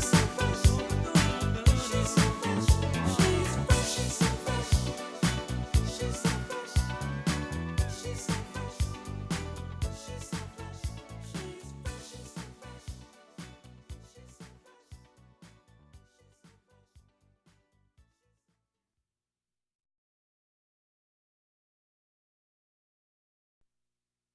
Mississippi.